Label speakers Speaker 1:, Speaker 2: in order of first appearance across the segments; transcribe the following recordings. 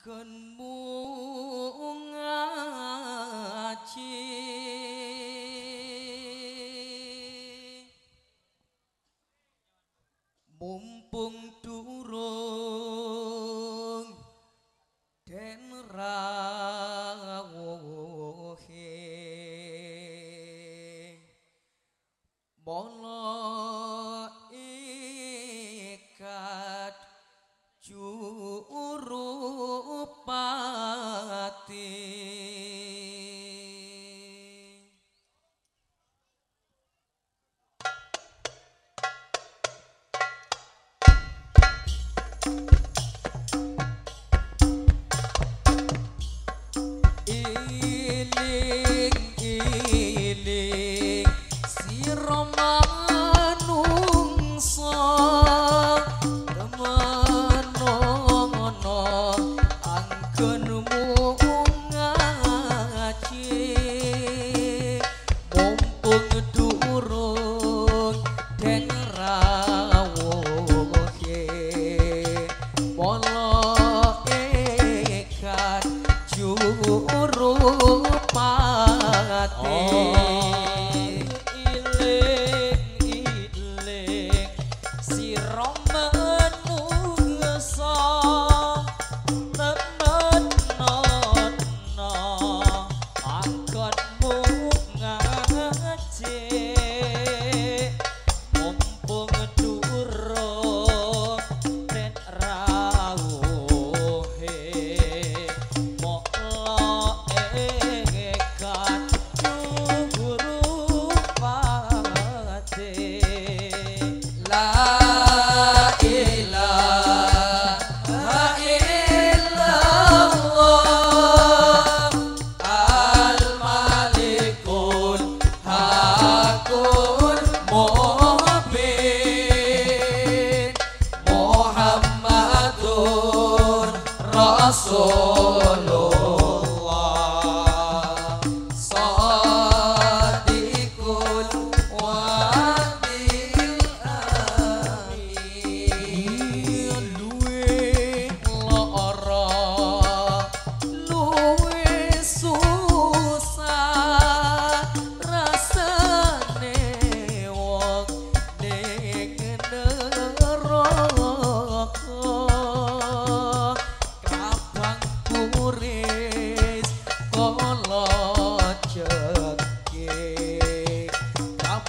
Speaker 1: Agen mungaci Mumpung durung Den rawuhe. Mon yeah, yeah.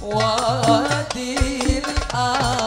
Speaker 1: Wadil. Allah